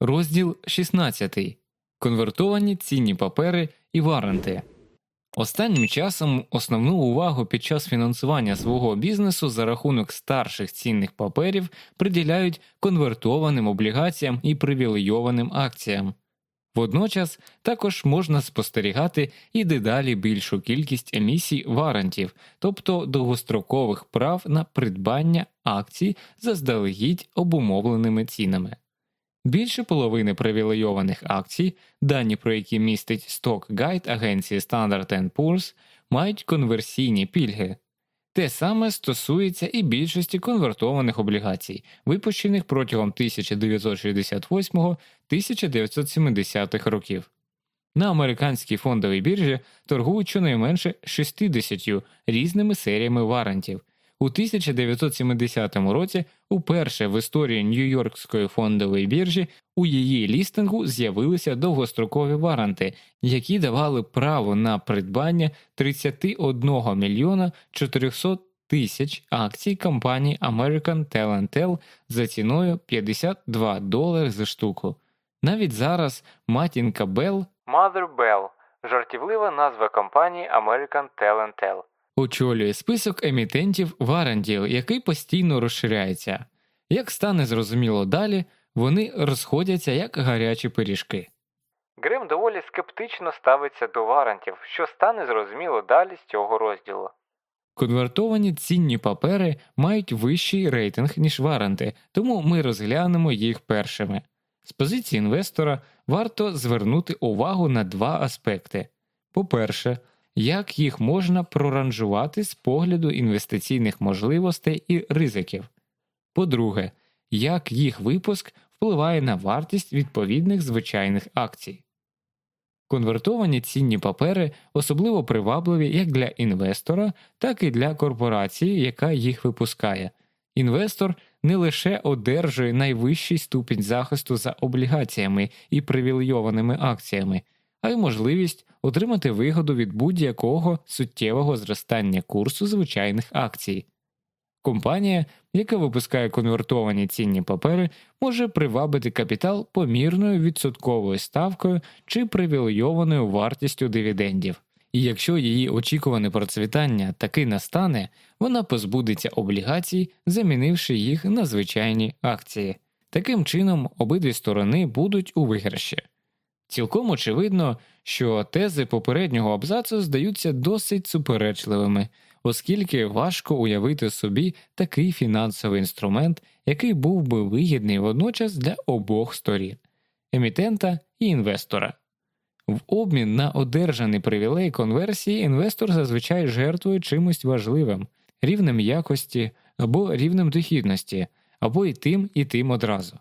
Розділ 16. Конвертовані цінні папери і варанти. Останнім часом основну увагу під час фінансування свого бізнесу за рахунок старших цінних паперів приділяють конвертованим облігаціям і привілейованим акціям. Водночас також можна спостерігати і дедалі більшу кількість емісій варантів, тобто довгострокових прав на придбання акцій заздалегідь обумовленими цінами. Більше половини привілейованих акцій, дані про які містить Guide агенції Standard Poor's, мають конверсійні пільги. Те саме стосується і більшості конвертованих облігацій, випущених протягом 1968-1970 років. На американській фондовій біржі торгують щонайменше 60 різними серіями варантів. У 1970 році, уперше в історії Нью-Йоркської фондової біржі, у її лістингу з'явилися довгострокові варанти, які давали право на придбання 31 мільйона 400 тисяч акцій компанії American Talentel за ціною 52 долари за штуку. Навіть зараз матінка Bell Mother Bell – жартівлива назва компанії American Talentel. Очолює список емітентів варантів, який постійно розширяється. Як стане зрозуміло далі, вони розходяться як гарячі пиріжки. Грем доволі скептично ставиться до варантів, що стане зрозуміло далі з цього розділу. Конвертовані цінні папери мають вищий рейтинг, ніж варанти, тому ми розглянемо їх першими. З позиції інвестора варто звернути увагу на два аспекти: по-перше, як їх можна проранжувати з погляду інвестиційних можливостей і ризиків. По-друге, як їх випуск впливає на вартість відповідних звичайних акцій. Конвертовані цінні папери особливо привабливі як для інвестора, так і для корпорації, яка їх випускає. Інвестор не лише одержує найвищий ступінь захисту за облігаціями і привілейованими акціями, а й можливість отримати вигоду від будь-якого суттєвого зростання курсу звичайних акцій. Компанія, яка випускає конвертовані цінні папери, може привабити капітал помірною відсотковою ставкою чи привілейованою вартістю дивідендів. І якщо її очікуване процвітання таки настане, вона позбудеться облігацій, замінивши їх на звичайні акції. Таким чином, обидві сторони будуть у виграші. Цілком очевидно, що тези попереднього абзацу здаються досить суперечливими, оскільки важко уявити собі такий фінансовий інструмент, який був би вигідний водночас для обох сторін емітента і інвестора. В обмін на одержаний привілей конверсії інвестор зазвичай жертвує чимось важливим, рівнем якості або рівнем дохідності, або і тим, і тим одразу.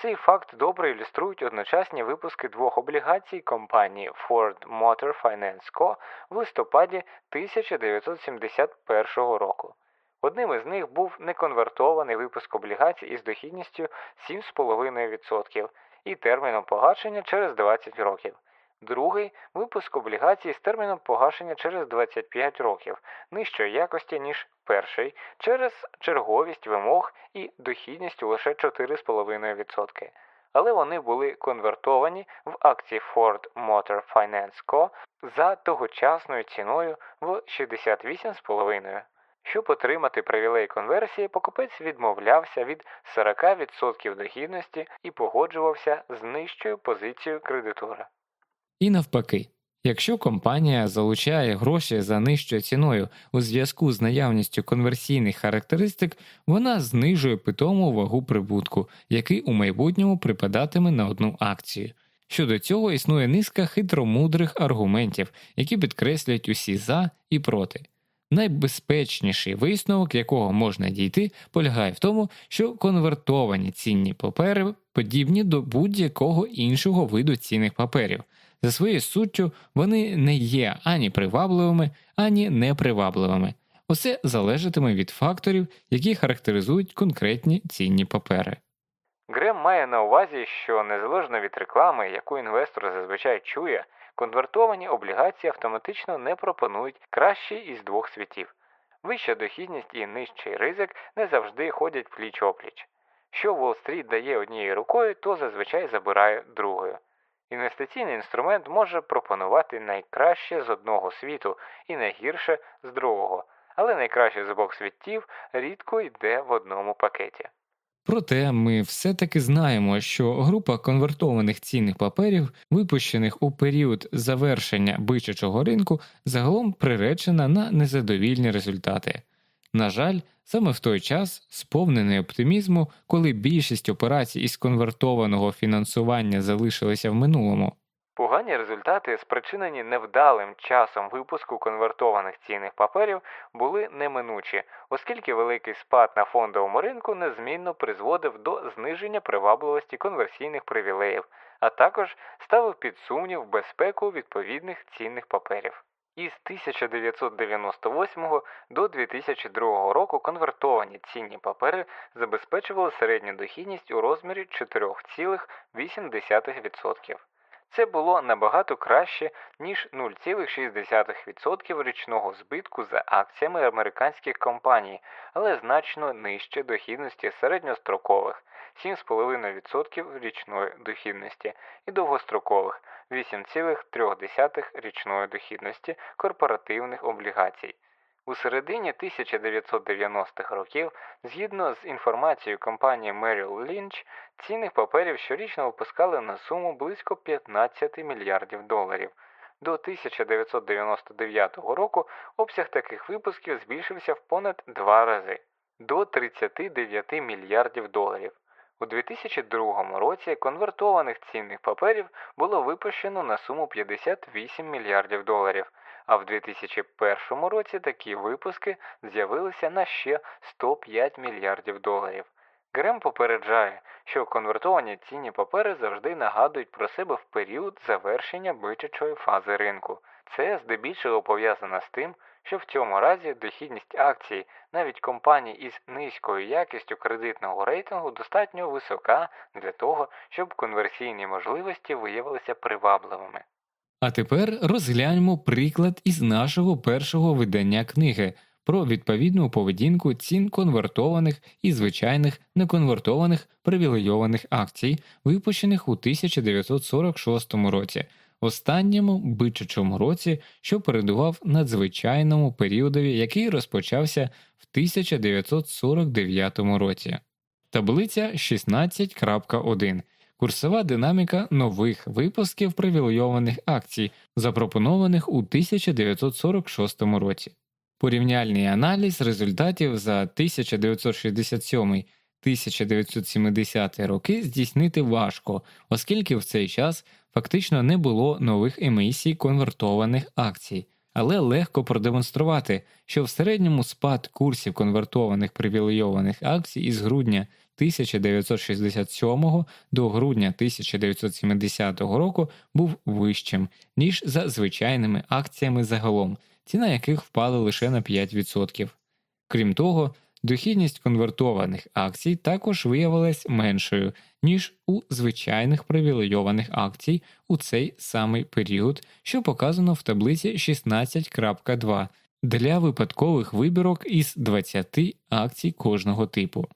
Цей факт добре ілюструють одночасні випуски двох облігацій компанії Ford Motor Finance Co. в листопаді 1971 року. Одним із них був неконвертований випуск облігацій із дохідністю 7,5% і терміном погашення через 20 років. Другий випуск облігацій з терміном погашення через 25 років, нижчої якості, ніж перший, через черговість вимог і дохідність лише 4,5%. Але вони були конвертовані в акції Ford Motor Finance Co. за тогочасною ціною в 68,5%. Щоб отримати привілей конверсії, покупець відмовлявся від 40% дохідності і погоджувався з нижчою позицією кредитора. І навпаки, якщо компанія залучає гроші за нижчою ціною у зв'язку з наявністю конверсійних характеристик, вона знижує питому вагу прибутку, який у майбутньому припадатиме на одну акцію. Щодо цього існує низка хитромудрих аргументів, які підкреслюють усі за і проти. Найбезпечніший висновок, якого можна дійти, полягає в тому, що конвертовані цінні папери подібні до будь-якого іншого виду цінних паперів. За своєю суттю вони не є ані привабливими, ані непривабливими. Усе залежатиме від факторів, які характеризують конкретні цінні папери. Грем має на увазі, що незалежно від реклами, яку інвестор зазвичай чує, конвертовані облігації автоматично не пропонують кращий із двох світів. Вища дохідність і нижчий ризик не завжди ходять пліч опліч. Що Уолл-стріт дає однією рукою, то зазвичай забирає другою. Інвестиційний інструмент може пропонувати найкраще з одного світу і найгірше з другого, але найкраще з обох світів рідко йде в одному пакеті. Проте ми все-таки знаємо, що група конвертованих цінних паперів, випущених у період завершення бичачого ринку, загалом приречена на незадовільні результати. На жаль, саме в той час, сповнений оптимізму, коли більшість операцій із конвертованого фінансування залишилися в минулому. Погані результати, спричинені невдалим часом випуску конвертованих цінних паперів, були неминучі, оскільки великий спад на фондовому ринку незмінно призводив до зниження привабливості конверсійних привілеїв, а також ставив під сумнів безпеку відповідних цінних паперів. Із 1998 до 2002 року конвертовані цінні папери забезпечували середню дохідність у розмірі 4,8%. Це було набагато краще, ніж 0,6% річного збитку за акціями американських компаній, але значно нижче дохідності середньострокових 7,5% річної дохідності і довгострокових 8,3% річної дохідності корпоративних облігацій. У середині 1990-х років, згідно з інформацією компанії Merrill Lynch, цінних паперів щорічно випускали на суму близько 15 мільярдів доларів. До 1999 року обсяг таких випусків збільшився в понад два рази до 39 мільярдів доларів. У 2002 році конвертованих цінних паперів було випущено на суму 58 мільярдів доларів, а в 2001 році такі випуски з'явилися на ще 105 мільярдів доларів. Грем попереджає, що конвертовані цінні папери завжди нагадують про себе в період завершення бичачої фази ринку. Це здебільшого пов'язано з тим, що в цьому разі дохідність акцій навіть компаній із низькою якістю кредитного рейтингу достатньо висока для того, щоб конверсійні можливості виявилися привабливими. А тепер розгляньмо приклад із нашого першого видання книги про відповідну поведінку цін конвертованих і звичайних неконвертованих привілейованих акцій, випущених у 1946 році, останньому бичачому році, що передував надзвичайному періодові, який розпочався в 1949 році. Таблиця 16.1 Курсова динаміка нових випусків привілейованих акцій, запропонованих у 1946 році. Порівняльний аналіз результатів за 1967-1970 роки здійснити важко, оскільки в цей час фактично не було нових емісій конвертованих акцій, але легко продемонструвати, що в середньому спад курсів конвертованих привілейованих акцій із грудня 1967 до грудня 1970 року був вищим, ніж за звичайними акціями загалом, ціна яких впала лише на 5%. Крім того, дохідність конвертованих акцій також виявилась меншою, ніж у звичайних привілейованих акцій у цей самий період, що показано в таблиці 16.2 для випадкових вибірок із 20 акцій кожного типу.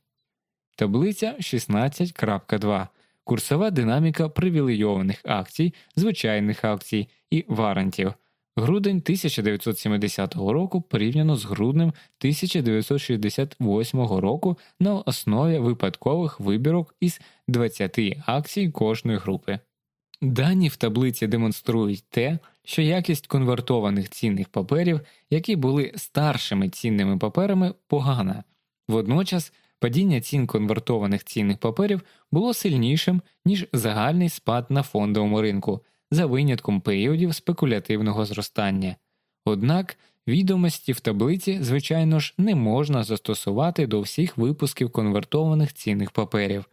Таблиця 16.2 Курсова динаміка привілейованих акцій, звичайних акцій і варантів. Грудень 1970 року порівняно з груднем 1968 року на основі випадкових вибірок із 20 акцій кожної групи. Дані в таблиці демонструють те, що якість конвертованих цінних паперів, які були старшими цінними паперами, погана. Водночас падіння цін конвертованих цінних паперів було сильнішим, ніж загальний спад на фондовому ринку за винятком періодів спекулятивного зростання. Однак відомості в таблиці, звичайно ж, не можна застосувати до всіх випусків конвертованих цінних паперів.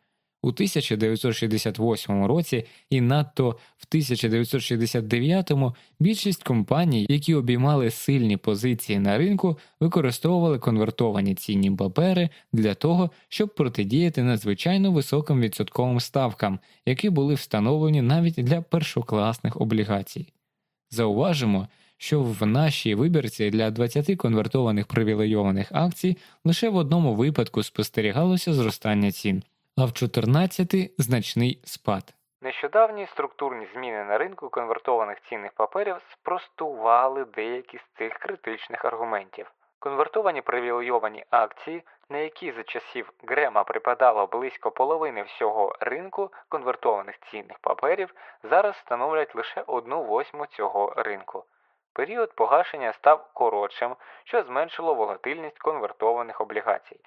У 1968 році і надто в 1969 більшість компаній, які обіймали сильні позиції на ринку, використовували конвертовані цінні папери для того, щоб протидіяти надзвичайно високим відсотковим ставкам, які були встановлені навіть для першокласних облігацій. Зауважимо, що в нашій вибірці для 20 конвертованих привілейованих акцій лише в одному випадку спостерігалося зростання цін а в 14 значний спад. Нещодавні структурні зміни на ринку конвертованих цінних паперів спростували деякі з цих критичних аргументів. Конвертовані привілейовані акції, на які за часів Грема припадало близько половини всього ринку конвертованих цінних паперів, зараз становлять лише одну восьму цього ринку. Період погашення став коротшим, що зменшило волатильність конвертованих облігацій.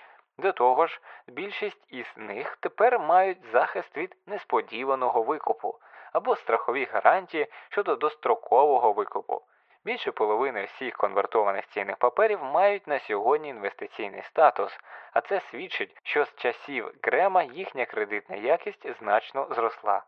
До того ж, більшість із них тепер мають захист від несподіваного викупу або страхові гарантії щодо дострокового викупу. Більше половини всіх конвертованих цінних паперів мають на сьогодні інвестиційний статус, а це свідчить, що з часів Грема їхня кредитна якість значно зросла.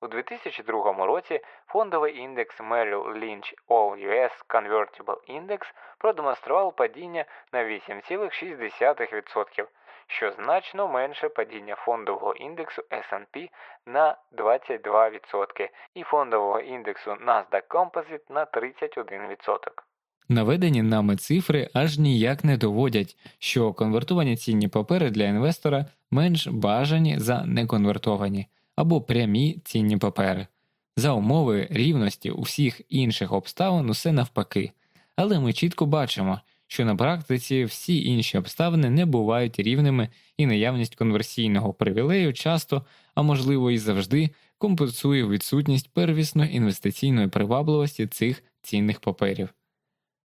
У 2002 році фондовий індекс Merrill Lynch All US Convertible Index продемонстрував падіння на 8,6%, що значно менше падіння фондового індексу S&P на 22% і фондового індексу Nasdaq Composite на 31%. Наведені нами цифри аж ніяк не доводять, що конвертовані цінні папери для інвестора менш бажані за неконвертовані або прямі цінні папери. За умови рівності у всіх інших обставин усе навпаки, але ми чітко бачимо, що на практиці всі інші обставини не бувають рівними і наявність конверсійного привілею часто, а можливо і завжди, компенсує відсутність первісної інвестиційної привабливості цих цінних паперів.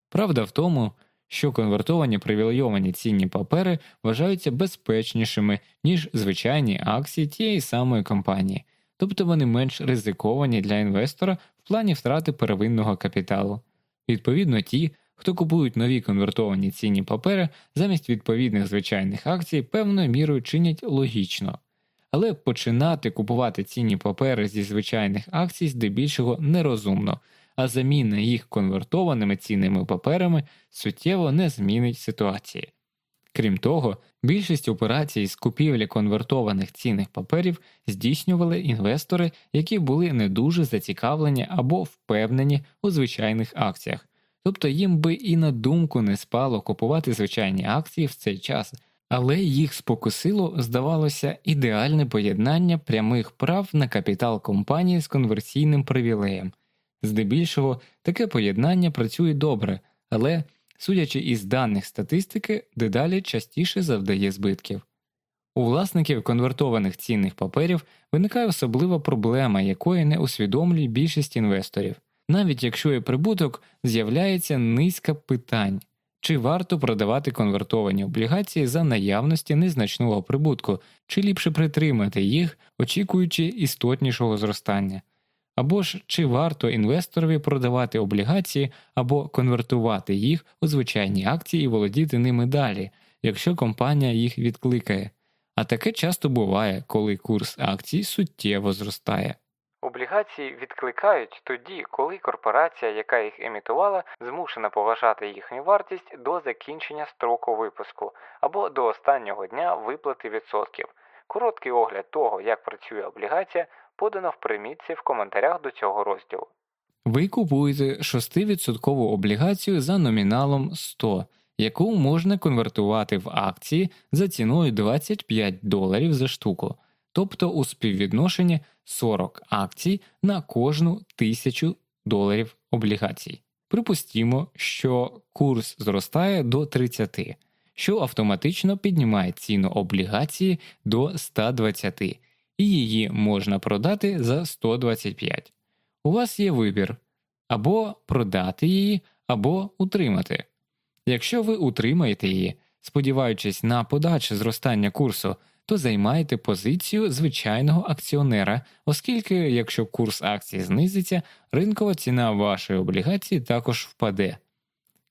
Правда в тому, що конвертовані привілейовані цінні папери вважаються безпечнішими, ніж звичайні акції тієї самої компанії, тобто вони менш ризиковані для інвестора в плані втрати первинного капіталу. Відповідно, ті, хто купують нові конвертовані цінні папери замість відповідних звичайних акцій, певною мірою чинять логічно. Але починати купувати цінні папери зі звичайних акцій здебільшого нерозумно а заміна їх конвертованими цінними паперами суттєво не змінить ситуації. Крім того, більшість операцій з купівлі конвертованих цінних паперів здійснювали інвестори, які були не дуже зацікавлені або впевнені у звичайних акціях, тобто їм би і на думку не спало купувати звичайні акції в цей час, але їх спокусило, здавалося, ідеальне поєднання прямих прав на капітал компанії з конверсійним привілеєм. Здебільшого таке поєднання працює добре, але, судячи із даних статистики, дедалі частіше завдає збитків. У власників конвертованих цінних паперів виникає особлива проблема, якої не усвідомлює більшість інвесторів, навіть якщо і прибуток з'являється низка питань, чи варто продавати конвертовані облігації за наявності незначного прибутку, чи ліпше притримати їх, очікуючи істотнішого зростання. Або ж чи варто інвесторові продавати облігації або конвертувати їх у звичайні акції і володіти ними далі, якщо компанія їх відкликає. А таке часто буває, коли курс акцій суттєво зростає. Облігації відкликають тоді, коли корпорація, яка їх емітувала, змушена поважати їхню вартість до закінчення строку випуску або до останнього дня виплати відсотків. Короткий огляд того, як працює облігація, подано в примітці в коментарях до цього розділу. Ви купуєте 6% облігацію за номіналом 100, яку можна конвертувати в акції за ціною 25 доларів за штуку, тобто у співвідношенні 40 акцій на кожну тисячу доларів облігацій. Припустімо, що курс зростає до 30, що автоматично піднімає ціну облігації до 120 і її можна продати за 125. У вас є вибір або продати її, або утримати. Якщо ви утримаєте її, сподіваючись на подальше зростання курсу, то займаєте позицію звичайного акціонера, оскільки, якщо курс акції знизиться, ринкова ціна вашої облігації також впаде.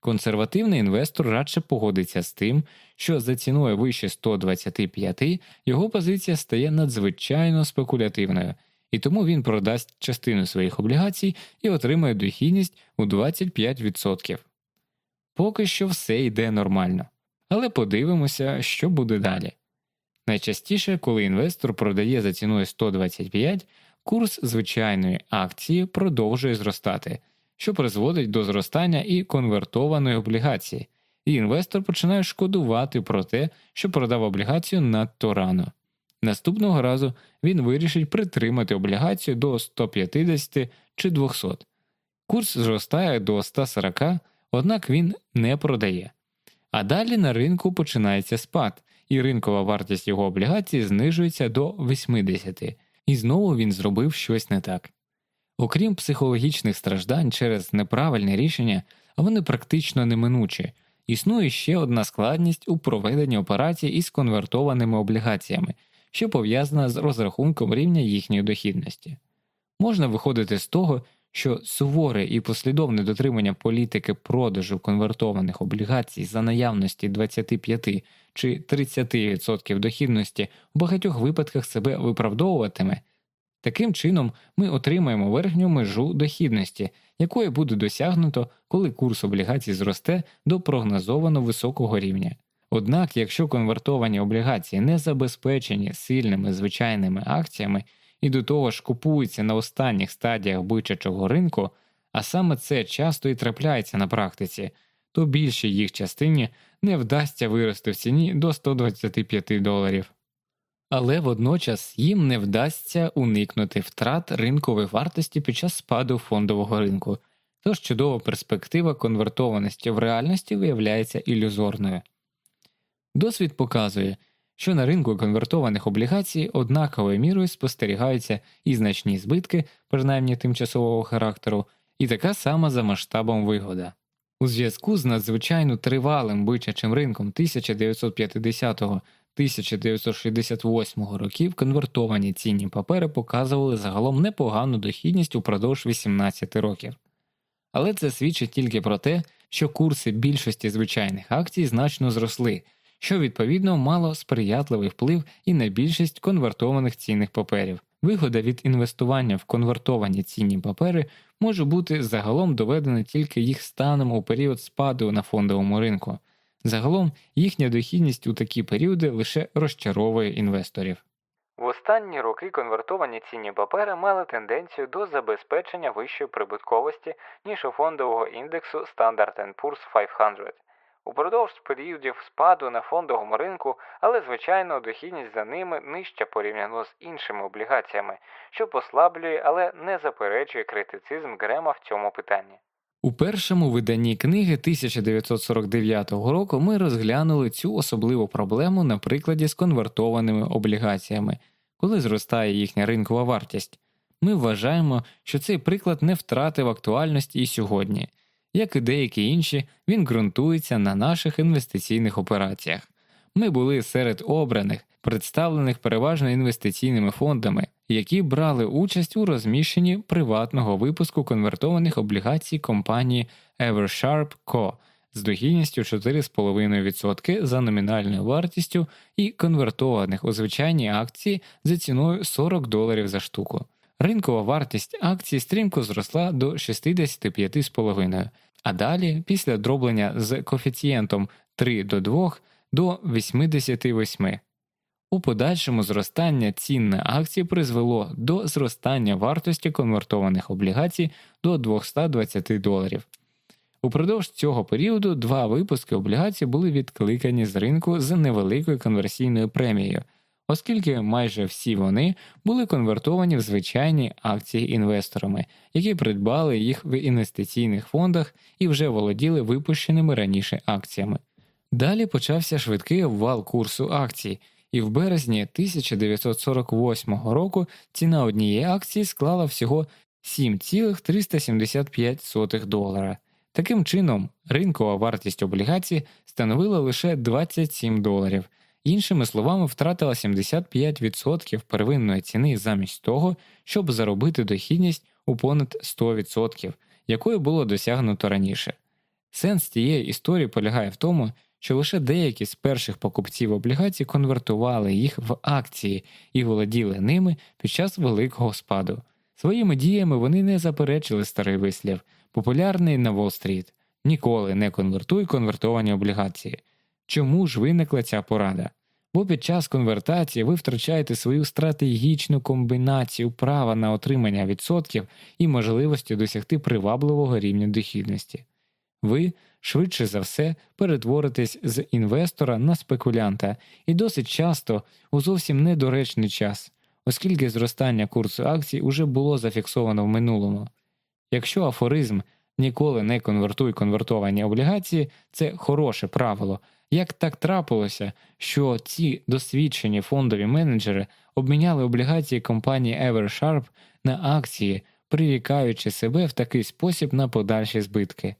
Консервативний інвестор радше погодиться з тим, що за ціною вище 125 його позиція стає надзвичайно спекулятивною, і тому він продасть частину своїх облігацій і отримає дохідність у 25%. Поки що все йде нормально. Але подивимося, що буде далі. Найчастіше, коли інвестор продає за ціною 125, курс звичайної акції продовжує зростати що призводить до зростання і конвертованої облігації, і інвестор починає шкодувати про те, що продав облігацію надто рано. Наступного разу він вирішить притримати облігацію до 150 чи 200. Курс зростає до 140, однак він не продає. А далі на ринку починається спад, і ринкова вартість його облігацій знижується до 80, і знову він зробив щось не так. Окрім психологічних страждань через неправильне рішення, вони практично неминучі, існує ще одна складність у проведенні операцій із конвертованими облігаціями, що пов'язана з розрахунком рівня їхньої дохідності. Можна виходити з того, що суворе і послідовне дотримання політики продажу конвертованих облігацій за наявності 25 чи 30% дохідності в багатьох випадках себе виправдовуватиме. Таким чином, ми отримаємо верхню межу дохідності, якої буде досягнуто, коли курс облігацій зросте до прогнозовано високого рівня. Однак, якщо конвертовані облігації не забезпечені сильними звичайними акціями і до того ж купуються на останніх стадіях бичачого ринку, а саме це часто і трапляється на практиці, то більшій їх частині не вдасться вирости в ціні до 125 доларів. Але водночас їм не вдасться уникнути втрат ринкової вартості під час спаду фондового ринку, тож чудова перспектива конвертованості в реальності виявляється ілюзорною. Досвід показує, що на ринку конвертованих облігацій однаковою мірою спостерігаються і значні збитки, принаймні тимчасового характеру, і така сама за масштабом вигода. У зв'язку з надзвичайно тривалим бичачим ринком 1950 1968 років конвертовані цінні папери показували загалом непогану дохідність упродовж 18 років. Але це свідчить тільки про те, що курси більшості звичайних акцій значно зросли, що відповідно мало сприятливий вплив і на більшість конвертованих цінних паперів. Вигода від інвестування в конвертовані цінні папери може бути загалом доведена тільки їх станом у період спаду на фондовому ринку. Загалом їхня дохідність у такі періоди лише розчаровує інвесторів. В останні роки конвертовані цінні папери мали тенденцію до забезпечення вищої прибутковості, ніж у фондового індексу Standard Poor's 500. Упродовж періодів спаду на фондовому ринку, але звичайно дохідність за ними нижча порівняно з іншими облігаціями, що послаблює, але не заперечує критицизм Грема в цьому питанні. У першому виданні книги 1949 року ми розглянули цю особливу проблему на прикладі з конвертованими облігаціями, коли зростає їхня ринкова вартість. Ми вважаємо, що цей приклад не втратив актуальності і сьогодні. Як і деякі інші, він ґрунтується на наших інвестиційних операціях. Ми були серед обраних, представлених переважно інвестиційними фондами, які брали участь у розміщенні приватного випуску конвертованих облігацій компанії Eversharp Co. з дохідністю 4,5% за номінальною вартістю і конвертованих у звичайні акції за ціною 40 доларів за штуку. Ринкова вартість акцій стрімко зросла до 65,5, а далі, після дроблення з коефіцієнтом 3 до 2 до 88. У подальшому зростання цін на акції призвело до зростання вартості конвертованих облігацій до 220 доларів. Упродовж цього періоду два випуски облігацій були відкликані з ринку з невеликою конверсійною премією, оскільки майже всі вони були конвертовані в звичайні акції інвесторами, які придбали їх в інвестиційних фондах і вже володіли випущеними раніше акціями. Далі почався швидкий обвал курсу акцій, і в березні 1948 року ціна однієї акції склала всього 7,375 долара. Таким чином, ринкова вартість облігацій становила лише 27 доларів, іншими словами, втратила 75% первинної ціни замість того, щоб заробити дохідність у понад 100%, якою було досягнуто раніше. Сенс цієї історії полягає в тому, що лише деякі з перших покупців облігацій конвертували їх в акції і володіли ними під час великого спаду. Своїми діями вони не заперечили старий вислів, популярний на Уолл-стріт ніколи не конвертуй конвертовані облігації. Чому ж виникла ця порада? Бо під час конвертації ви втрачаєте свою стратегічну комбінацію права на отримання відсотків і можливості досягти привабливого рівня дохідності. Ви швидше за все перетворитесь з інвестора на спекулянта і досить часто у зовсім недоречний час, оскільки зростання курсу акцій уже було зафіксовано в минулому. Якщо афоризм ніколи не конвертуй конвертовані облігації, це хороше правило. Як так трапилося, що ці досвідчені фондові менеджери обміняли облігації компанії Eversharp на акції, прирікаючи себе в такий спосіб на подальші збитки?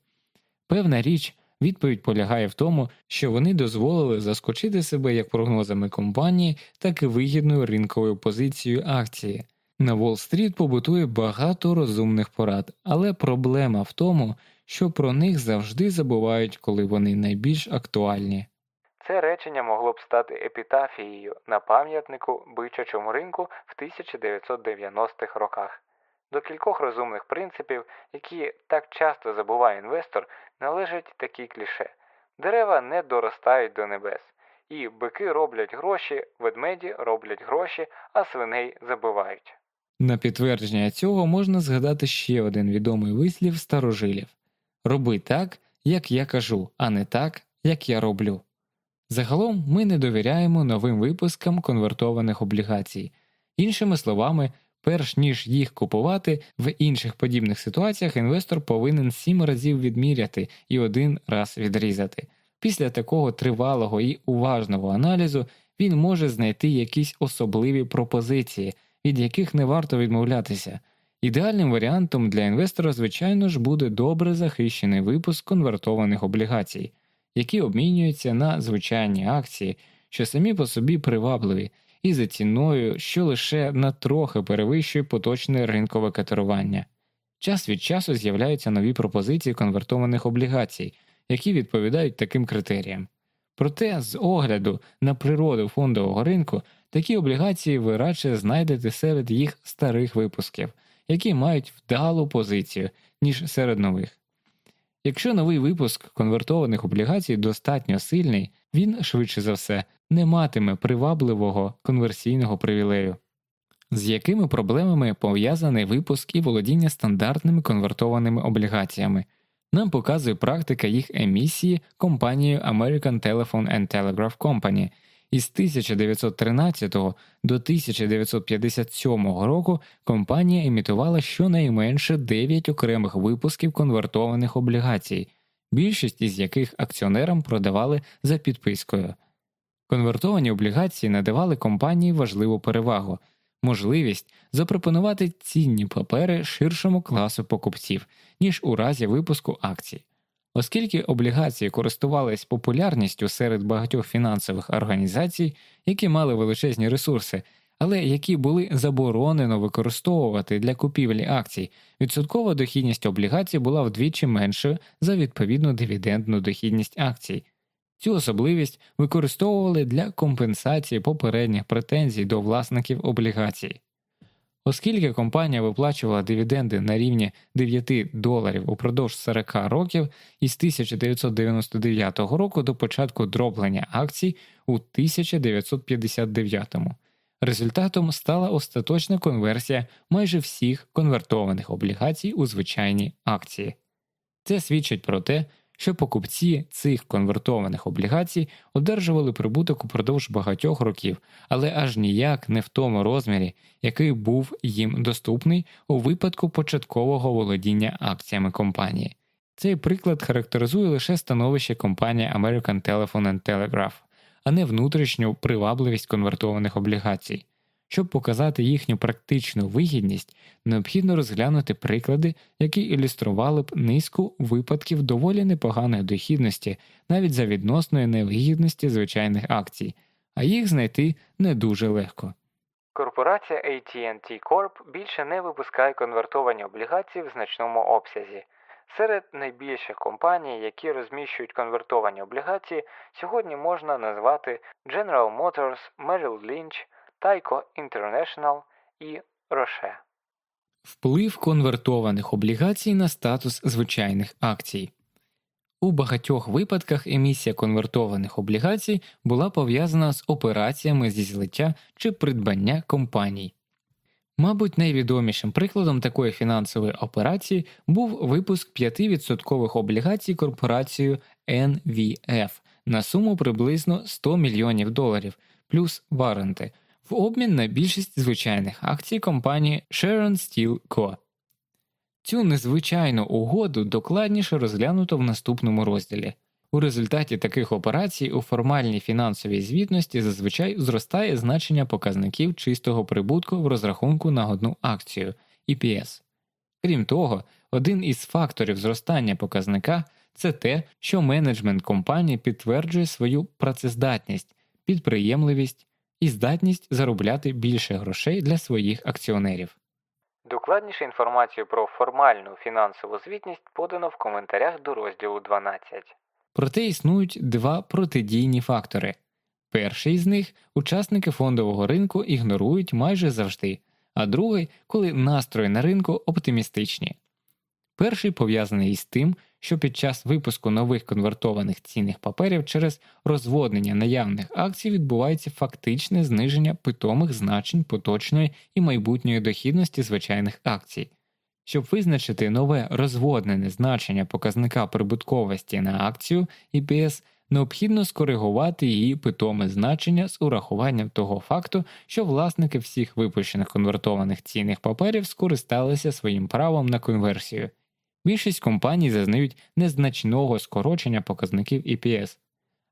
Певна річ, відповідь полягає в тому, що вони дозволили заскочити себе як прогнозами компанії, так і вигідною ринковою позицією акції. На Уолл-стріт побутує багато розумних порад, але проблема в тому, що про них завжди забувають, коли вони найбільш актуальні. Це речення могло б стати епітафією на пам'ятнику бичачому ринку в 1990-х роках. До кількох розумних принципів, які так часто забуває інвестор, належать такі кліше: дерева не доростають до небес, і бики роблять гроші, ведмеді роблять гроші, а свиней забивають. На підтвердження цього можна згадати ще один відомий вислів старожилів роби так, як я кажу, а не так, як я роблю. Загалом ми не довіряємо новим випускам конвертованих облігацій. Іншими словами, перш ніж їх купувати, в інших подібних ситуаціях інвестор повинен сім разів відміряти і один раз відрізати. Після такого тривалого і уважного аналізу він може знайти якісь особливі пропозиції, від яких не варто відмовлятися. Ідеальним варіантом для інвестора, звичайно ж, буде добре захищений випуск конвертованих облігацій які обмінюються на звичайні акції, що самі по собі привабливі, і за ціною, що лише на трохи перевищує поточне ринкове катерування. Час від часу з'являються нові пропозиції конвертованих облігацій, які відповідають таким критеріям. Проте, з огляду на природу фондового ринку, такі облігації ви радше знайдете серед їх старих випусків, які мають вдалу позицію, ніж серед нових. Якщо новий випуск конвертованих облігацій достатньо сильний, він, швидше за все, не матиме привабливого конверсійного привілею. З якими проблемами пов'язаний випуск і володіння стандартними конвертованими облігаціями, нам показує практика їх емісії компанією American Telephone and Telegraph Company, із 1913 до 1957 року компанія імітувала щонайменше 9 окремих випусків конвертованих облігацій, більшість із яких акціонерам продавали за підпискою. Конвертовані облігації надавали компанії важливу перевагу, можливість запропонувати цінні папери ширшому класу покупців, ніж у разі випуску акцій. Оскільки облігації користувались популярністю серед багатьох фінансових організацій, які мали величезні ресурси, але які були заборонено використовувати для купівлі акцій, відсоткова дохідність облігацій була вдвічі меншою за відповідну дивідендну дохідність акцій. Цю особливість використовували для компенсації попередніх претензій до власників облігацій. Оскільки компанія виплачувала дивіденди на рівні 9 доларів упродовж 40 років із 1999 року до початку дроблення акцій у 1959 результатом стала остаточна конверсія майже всіх конвертованих облігацій у звичайні акції. Це свідчить про те, що покупці цих конвертованих облігацій одержували прибуток упродовж багатьох років, але аж ніяк не в тому розмірі, який був їм доступний у випадку початкового володіння акціями компанії. Цей приклад характеризує лише становище компанії American Telephone and Telegraph, а не внутрішню привабливість конвертованих облігацій. Щоб показати їхню практичну вигідність, необхідно розглянути приклади, які ілюстрували б низку випадків доволі непоганої дохідності, навіть за відносної невигідності звичайних акцій, а їх знайти не дуже легко. Корпорація AT&T Corp більше не випускає конвертовані облігації в значному обсязі. Серед найбільших компаній, які розміщують конвертовані облігації, сьогодні можна назвати General Motors, Merrill Lynch, Тайко International і Роше. Вплив конвертованих облігацій на статус звичайних акцій. У багатьох випадках емісія конвертованих облігацій була пов'язана з операціями зі злиття чи придбання компаній. Мабуть, найвідомішим прикладом такої фінансової операції був випуск 5% облігацій корпорацією NVF на суму приблизно 100 мільйонів доларів плюс варенти в обмін на більшість звичайних акцій компанії Sharon Steel Co. Цю незвичайну угоду докладніше розглянуто в наступному розділі. У результаті таких операцій у формальній фінансовій звітності зазвичай зростає значення показників чистого прибутку в розрахунку на одну акцію EPS. Крім того, один із факторів зростання показника це те, що менеджмент компанії підтверджує свою працездатність, підприємливість і здатність заробляти більше грошей для своїх акціонерів. Докладніше інформацію про формальну фінансову звітність подано в коментарях до розділу 12. Проте існують два протидійні фактори. Перший з них учасники фондового ринку ігнорують майже завжди, а другий, коли настрої на ринку оптимістичні. Перший пов'язаний із тим, що під час випуску нових конвертованих цінних паперів через розводнення наявних акцій відбувається фактичне зниження питомих значень поточної і майбутньої дохідності звичайних акцій. Щоб визначити нове розводнене значення показника прибутковості на акцію EPS, необхідно скоригувати її питоме значення з урахуванням того факту, що власники всіх випущених конвертованих цінних паперів скористалися своїм правом на конверсію. Більшість компаній зазнають незначного скорочення показників EPS,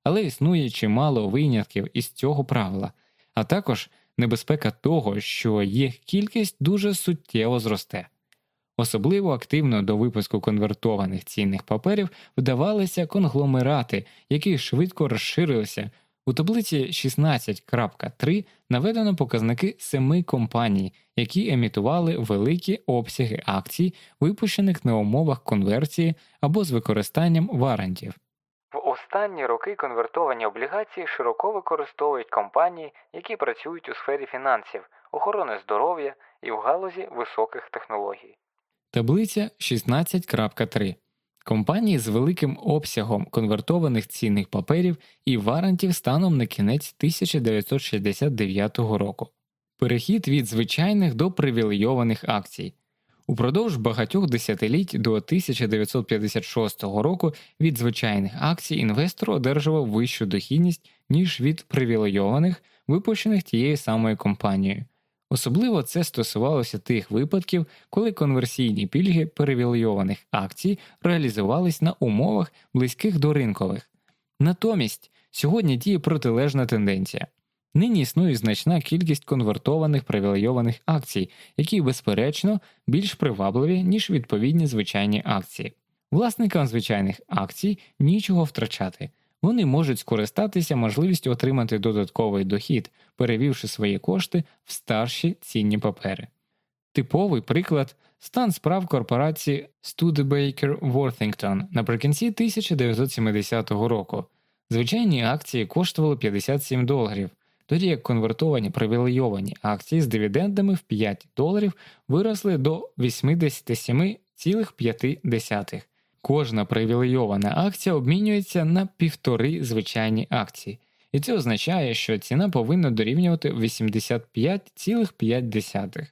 але існує чимало винятків із цього правила, а також небезпека того, що їх кількість дуже суттєво зросте. Особливо активно до випуску конвертованих цінних паперів вдавалися конгломерати, які швидко розширилися. У таблиці 16.3 наведено показники семи компаній, які емітували великі обсяги акцій, випущених на умовах конверсії або з використанням варантів. В останні роки конвертовані облігації широко використовують компанії, які працюють у сфері фінансів, охорони здоров'я і в галузі високих технологій. Таблиця 16.3 Компанії з великим обсягом конвертованих цінних паперів і варантів станом на кінець 1969 року. Перехід від звичайних до привілейованих акцій. Упродовж багатьох десятиліть до 1956 року від звичайних акцій інвестор одержував вищу дохідність, ніж від привілейованих, випущених тією самою компанією. Особливо це стосувалося тих випадків, коли конверсійні пільги перевілейованих акцій реалізувались на умовах близьких до ринкових. Натомість сьогодні діє протилежна тенденція. Нині існує значна кількість конвертованих привілейованих акцій, які, безперечно, більш привабливі, ніж відповідні звичайні акції. Власникам звичайних акцій нічого втрачати, вони можуть скористатися можливістю отримати додатковий дохід, перевівши свої кошти в старші цінні папери. Типовий приклад стан справ корпорації Studebaker Worthington наприкінці 1970 року. Звичайні акції коштували 57 доларів, тоді як конвертовані привілейовані акції з дивідендами в 5 доларів виросли до 87,5. Кожна привілейована акція обмінюється на півтори звичайні акції, і це означає, що ціна повинна дорівнювати 85,5.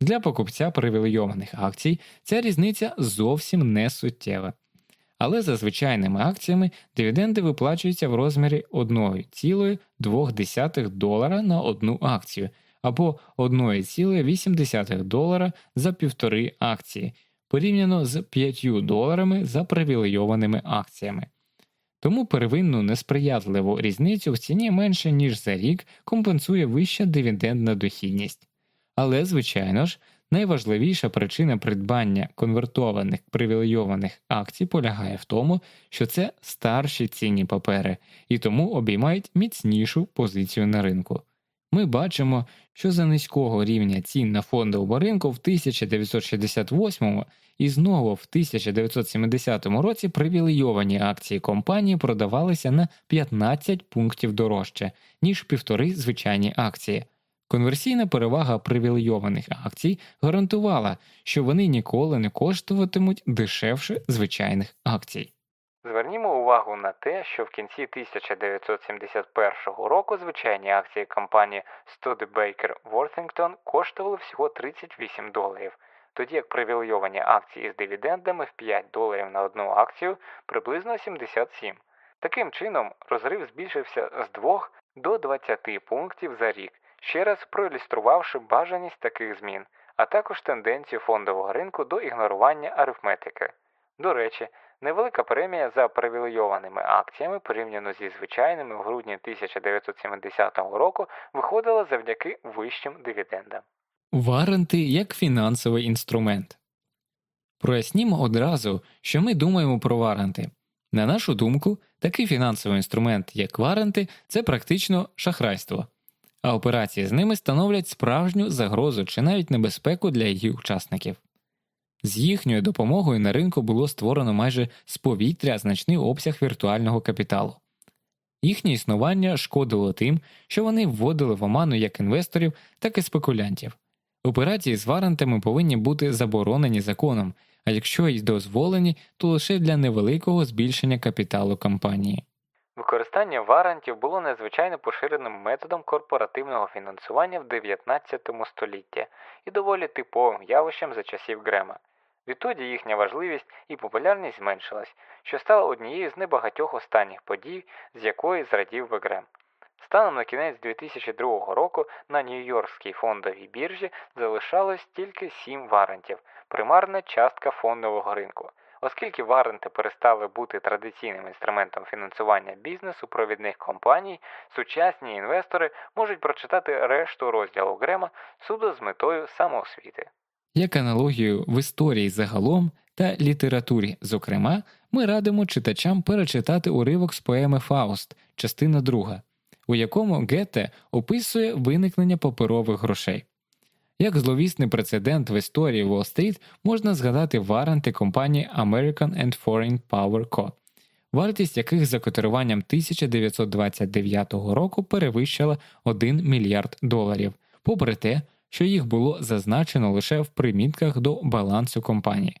Для покупця привілейованих акцій ця різниця зовсім не суттєва. Але за звичайними акціями дивіденди виплачуються в розмірі 1,2 долара на одну акцію або 1,8 долара за півтори акції порівняно з 5 доларами за привілейованими акціями. Тому первинну несприятливу різницю в ціні менше ніж за рік компенсує вища дивідендна дохідність. Але, звичайно ж, найважливіша причина придбання конвертованих привілейованих акцій полягає в тому, що це старші цінні папери і тому обіймають міцнішу позицію на ринку. Ми бачимо, що за низького рівня цін на фондовому ринку в 1968 і знову в 1970 році привілейовані акції компанії продавалися на 15 пунктів дорожче, ніж півтори звичайні акції. Конверсійна перевага привілейованих акцій гарантувала, що вони ніколи не коштуватимуть дешевше звичайних акцій. Звернімо увагу на те, що в кінці 1971 року звичайні акції компанії Studebaker Worthington коштували всього 38 доларів, тоді як привілейовані акції із дивідендами в 5 доларів на одну акцію приблизно 77. Таким чином, розрив збільшився з 2 до 20 пунктів за рік, ще раз проілюструвавши бажаність таких змін, а також тенденцію фондового ринку до ігнорування арифметики. До речі, невелика премія за привілейованими акціями порівняно зі звичайними в грудні 1970 року виходила завдяки вищим дивідендам. Варенти як фінансовий інструмент. Прояснімо одразу, що ми думаємо про варенти. На нашу думку, такий фінансовий інструмент, як варенти, це практично шахрайство, а операції з ними становлять справжню загрозу чи навіть небезпеку для її учасників. З їхньою допомогою на ринку було створено майже з повітря значний обсяг віртуального капіталу. Їхнє існування шкодило тим, що вони вводили в оману як інвесторів, так і спекулянтів. Операції з варантами повинні бути заборонені законом, а якщо й дозволені, то лише для невеликого збільшення капіталу компанії. Використання варантів було надзвичайно поширеним методом корпоративного фінансування в 19 столітті і доволі типовим явищем за часів Грема. Відтоді їхня важливість і популярність зменшилась, що стало однією з небагатьох останніх подій, з якої зрадів би Грем. Станом на кінець 2002 року на Нью-Йоркській фондовій біржі залишалось тільки 7 варантів, примарна частка фондового ринку. Оскільки варенти перестали бути традиційним інструментом фінансування бізнесу провідних компаній, сучасні інвестори можуть прочитати решту розділу Грема суду з метою самоосвіти. Як аналогію в історії загалом та літературі, зокрема, ми радимо читачам перечитати уривок з поеми Фауст, частина 2, у якому Гете описує виникнення паперових грошей. Як зловісний прецедент в історії Уолл-стріт можна згадати варанти компанії American and Foreign Power Co., вартість яких за котируванням 1929 року перевищила 1 мільярд доларів, попри те, що їх було зазначено лише в примітках до балансу компанії.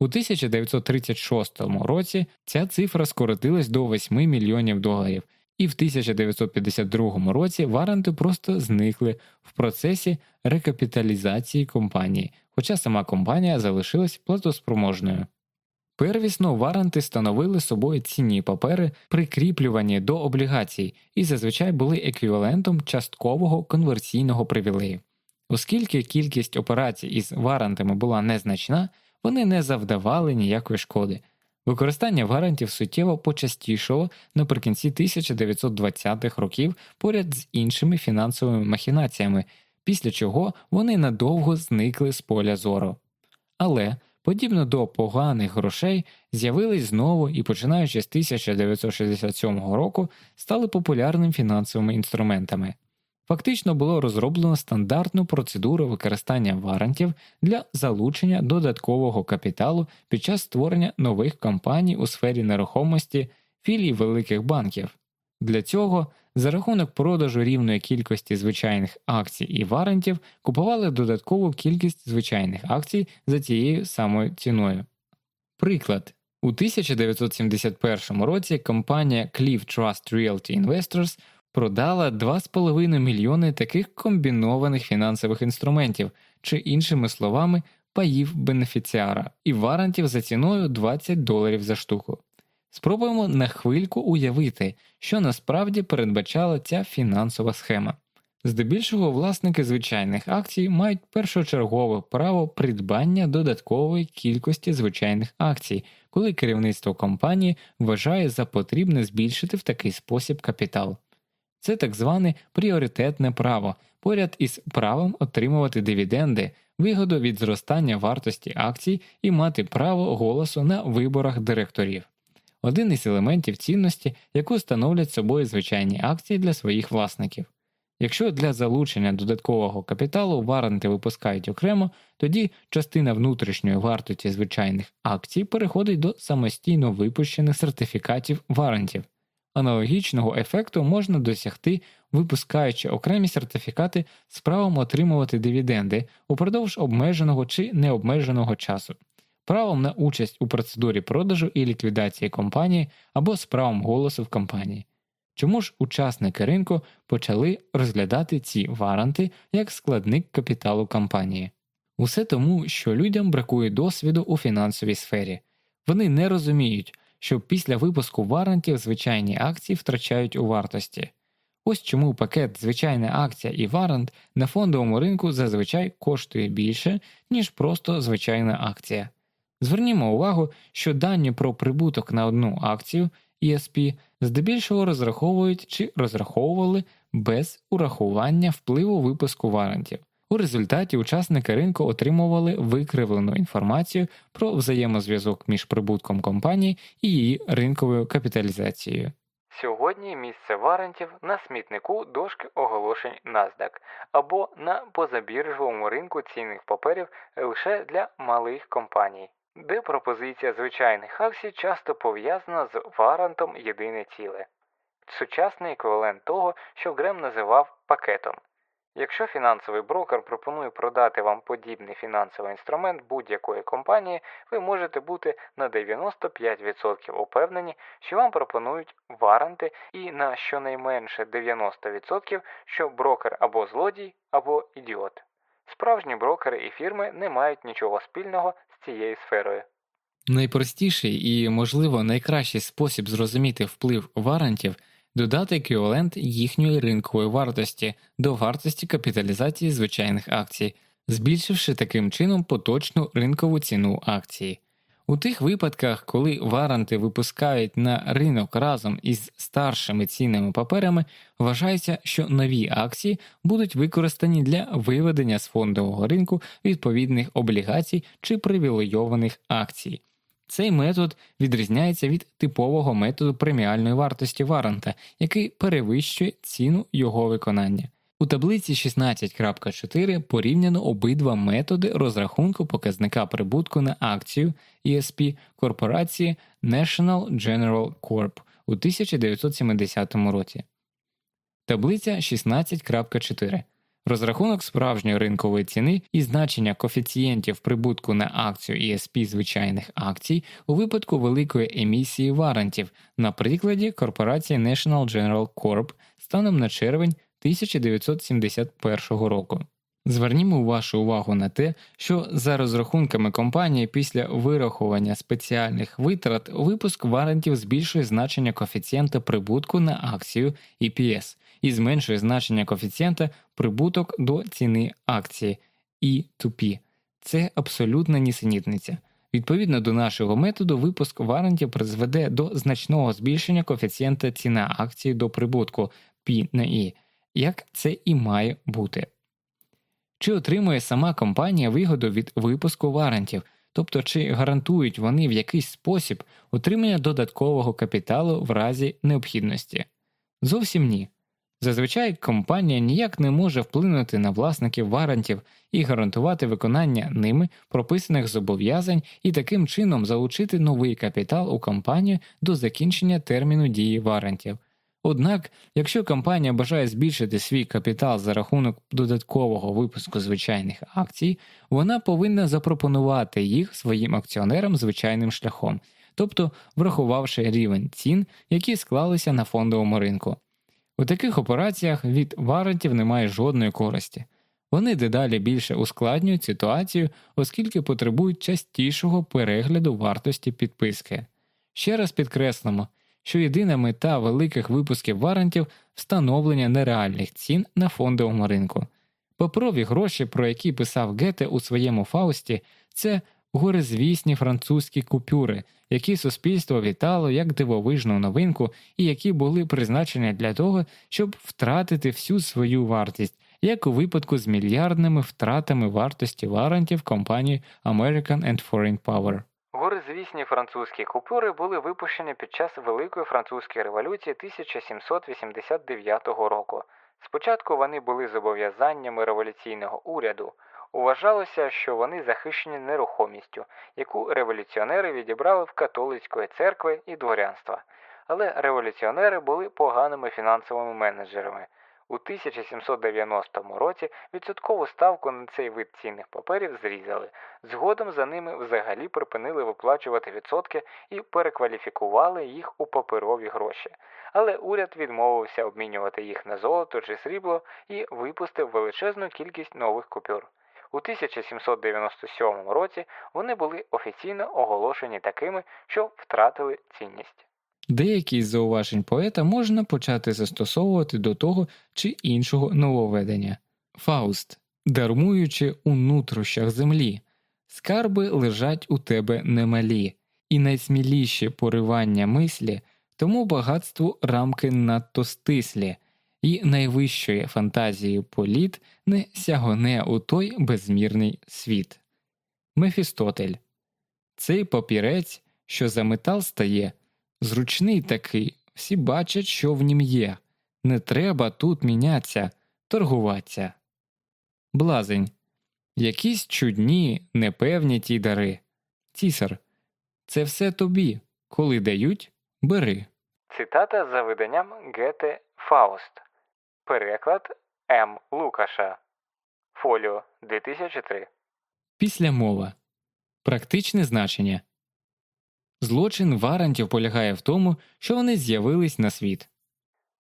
У 1936 році ця цифра скоротилась до 8 мільйонів доларів, і в 1952 році варанти просто зникли в процесі рекапіталізації компанії, хоча сама компанія залишилась платоспроможною. Первісно варанти становили собою цінні папери, прикріплювані до облігацій, і зазвичай були еквівалентом часткового конверсійного привілею. Оскільки кількість операцій із варантами була незначна, вони не завдавали ніякої шкоди. Використання варантів суттєво почастішало наприкінці 1920-х років поряд з іншими фінансовими махінаціями, після чого вони надовго зникли з поля зору. Але, подібно до поганих грошей, з'явились знову і, починаючи з 1967 року, стали популярними фінансовими інструментами. Фактично було розроблено стандартну процедуру використання варантів для залучення додаткового капіталу під час створення нових компаній у сфері нерухомості філій великих банків. Для цього за рахунок продажу рівної кількості звичайних акцій і варантів купували додаткову кількість звичайних акцій за тією самою ціною. Приклад. У 1971 році компанія Cliff Trust Realty Investors продала 2,5 мільйони таких комбінованих фінансових інструментів, чи, іншими словами, паїв бенефіціара і варантів за ціною 20 доларів за штуку. Спробуємо на хвильку уявити, що насправді передбачала ця фінансова схема. Здебільшого власники звичайних акцій мають першочергове право придбання додаткової кількості звичайних акцій, коли керівництво компанії вважає за потрібне збільшити в такий спосіб капітал. Це так зване пріоритетне право, поряд із правом отримувати дивіденди, вигоду від зростання вартості акцій і мати право голосу на виборах директорів. Один із елементів цінності, яку становлять собою звичайні акції для своїх власників. Якщо для залучення додаткового капіталу варанти випускають окремо, тоді частина внутрішньої вартості звичайних акцій переходить до самостійно випущених сертифікатів варантів. Аналогічного ефекту можна досягти, випускаючи окремі сертифікати з правом отримувати дивіденди упродовж обмеженого чи необмеженого часу. правом на участь у процедурі продажу і ліквідації компанії або з правом голосу в компанії. Чому ж учасники ринку почали розглядати ці варанти як складник капіталу компанії? Усе тому, що людям бракує досвіду у фінансовій сфері, вони не розуміють, що після випуску варантів звичайні акції втрачають у вартості. Ось чому пакет звичайна акція і варант на фондовому ринку зазвичай коштує більше, ніж просто звичайна акція. Звернімо увагу, що дані про прибуток на одну акцію ESP здебільшого розраховують чи розраховували без урахування впливу випуску варантів. У результаті учасники ринку отримували викривлену інформацію про взаємозв'язок між прибутком компанії і її ринковою капіталізацією. Сьогодні місце варентів на смітнику дошки оголошень NASDAQ або на позабіржовому ринку цінних паперів лише для малих компаній, де пропозиція звичайних акцій часто пов'язана з варантом єдине ціле, сучасний еквівалент того, що Грем називав пакетом. Якщо фінансовий брокер пропонує продати вам подібний фінансовий інструмент будь-якої компанії, ви можете бути на 95% упевнені, що вам пропонують варанти, і на щонайменше 90%, що брокер або злодій, або ідіот. Справжні брокери і фірми не мають нічого спільного з цією сферою. Найпростіший і, можливо, найкращий спосіб зрозуміти вплив варантів додати еквівалент їхньої ринкової вартості до вартості капіталізації звичайних акцій, збільшивши таким чином поточну ринкову ціну акції. У тих випадках, коли варанти випускають на ринок разом із старшими цінними паперами, вважається, що нові акції будуть використані для виведення з фондового ринку відповідних облігацій чи привілейованих акцій. Цей метод відрізняється від типового методу преміальної вартості варанта, який перевищує ціну його виконання. У таблиці 16.4 порівняно обидва методи розрахунку показника прибутку на акцію ESP корпорації National General Corp у 1970 році. Таблиця 16.4 Розрахунок справжньої ринкової ціни і значення коефіцієнтів прибутку на акцію ESP звичайних акцій у випадку великої емісії варантів на прикладі корпорації National General Corp станом на червень 1971 року. Звернімо вашу увагу на те, що за розрахунками компанії після вирахування спеціальних витрат випуск варантів збільшує значення коефіцієнта прибутку на акцію EPS і зменшує значення коефіцієнта прибуток до ціни акції E2P. Це абсолютна нісенітниця. Відповідно до нашого методу, випуск варантів призведе до значного збільшення коефіцієнта ціна акції до прибутку P на E, як це і має бути. Чи отримує сама компанія вигоду від випуску варантів, тобто чи гарантують вони в якийсь спосіб отримання додаткового капіталу в разі необхідності? Зовсім ні. Зазвичай компанія ніяк не може вплинути на власників варантів і гарантувати виконання ними прописаних зобов'язань і таким чином залучити новий капітал у компанію до закінчення терміну дії варантів. Однак, якщо компанія бажає збільшити свій капітал за рахунок додаткового випуску звичайних акцій, вона повинна запропонувати їх своїм акціонерам звичайним шляхом, тобто врахувавши рівень цін, які склалися на фондовому ринку. У таких операціях від варантів немає жодної користі. Вони дедалі більше ускладнюють ситуацію, оскільки потребують частішого перегляду вартості підписки. Ще раз підкреслимо, що єдина мета великих випусків варантів встановлення нереальних цін на фондовому ринку. Паперові гроші, про які писав Гете у своєму фаусті, це горизвісні французькі купюри, які суспільство вітало як дивовижну новинку і які були призначені для того, щоб втратити всю свою вартість, як у випадку з мільярдними втратами вартості варантів компанії American and Foreign Power. Горизвісні французькі купюри були випущені під час Великої французької революції 1789 року. Спочатку вони були зобов'язаннями революційного уряду. Вважалося, що вони захищені нерухомістю, яку революціонери відібрали в католицької церкви і дворянства. Але революціонери були поганими фінансовими менеджерами. У 1790 році відсоткову ставку на цей вид цінних паперів зрізали. Згодом за ними взагалі припинили виплачувати відсотки і перекваліфікували їх у паперові гроші. Але уряд відмовився обмінювати їх на золото чи срібло і випустив величезну кількість нових купюр. У 1797 році вони були офіційно оголошені такими, що втратили цінність. Деякі з зауважень поета можна почати застосовувати до того чи іншого нововведення. Фауст, дармуючи у нутрощах землі, скарби лежать у тебе немалі, і найсміліші поривання мислі, тому багатству рамки надто стислі, і найвищої фантазії політ не сягоне у той безмірний світ. Мефістотель цей папірець, що за метал стає. Зручний такий, всі бачать, що в нім є. Не треба тут міняться, торгуватися. Блазень. Якісь чудні, непевні ті дари. Цісар. Це все тобі. Коли дають, бери. Цитата за виданням Гете Фауст. Переклад М. Лукаша. Фоліо 2003. Після мова. Практичне значення. Злочин варантів полягає в тому, що вони з'явились на світ.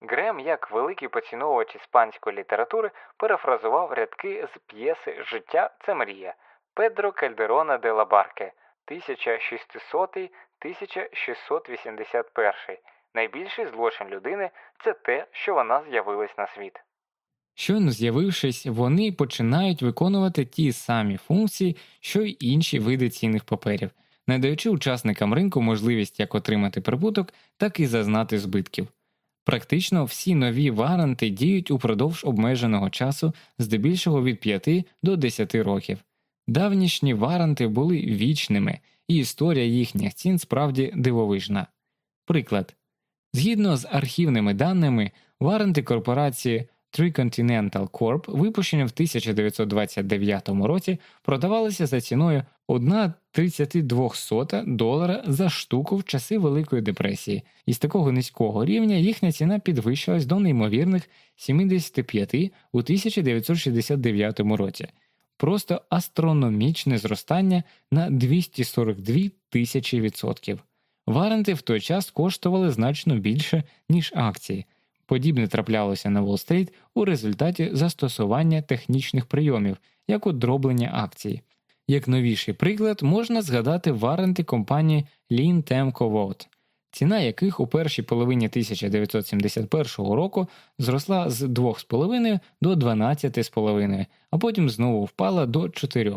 Грем, як великий поціновувач іспанської літератури, перефразував рядки з п'єси Життя це мрія Педро Кальдерона де ла Барке 1600-1681. Найбільший злочин людини це те, що вона з'явилась на світ. Щойно з'явившись, вони починають виконувати ті самі функції, що й інші види цінних паперів, не даючи учасникам ринку можливість як отримати прибуток, так і зазнати збитків. Практично всі нові варанти діють упродовж обмеженого часу, здебільшого від 5 до 10 років. Давнішні варанти були вічними, і історія їхніх цін справді дивовижна. Приклад згідно з архівними даними, варанти корпорації Tricontinental Corp, випущені в 1929 році, продавалися за ціною 1,32 долара за штуку в часи Великої депресії, і з такого низького рівня їхня ціна підвищилась до неймовірних 75 у 1969 році. Просто астрономічне зростання на 242 тисячі відсотків. Варенти в той час коштували значно більше, ніж акції. Подібне траплялося на Уолл-стріт у результаті застосування технічних прийомів, як у дроблення акцій. Як новіший приклад можна згадати варенти компанії Lean Temco Vote, ціна яких у першій половині 1971 року зросла з 2,5 до 12,5, а потім знову впала до 4.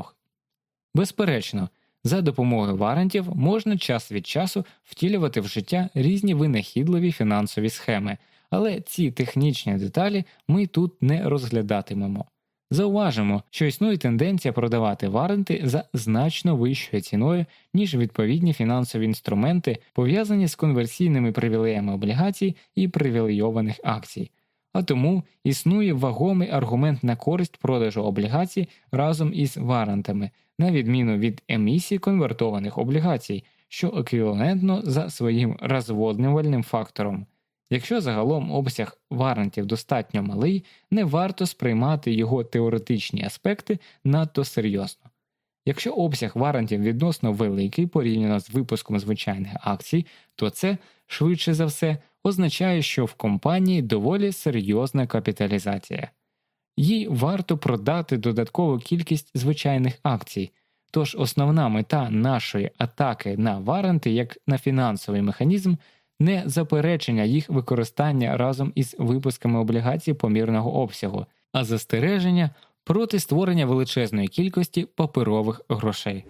Безперечно, за допомогою варентів можна час від часу втілювати в життя різні винахідливі фінансові схеми, але ці технічні деталі ми тут не розглядатимемо. Зауважимо, що існує тенденція продавати варенти за значно вищою ціною, ніж відповідні фінансові інструменти, пов'язані з конверсійними привілеями облігацій і привілейованих акцій. А тому існує вагомий аргумент на користь продажу облігацій разом із варантами, на відміну від емісії конвертованих облігацій, що еквівалентно за своїм розводнювальним фактором. Якщо загалом обсяг варантів достатньо малий, не варто сприймати його теоретичні аспекти надто серйозно. Якщо обсяг варантів відносно великий порівняно з випуском звичайних акцій, то це, швидше за все, означає, що в компанії доволі серйозна капіталізація. Їй варто продати додаткову кількість звичайних акцій, тож основна мета нашої атаки на варанти як на фінансовий механізм не заперечення їх використання разом із випусками облігацій помірного обсягу, а застереження проти створення величезної кількості паперових грошей.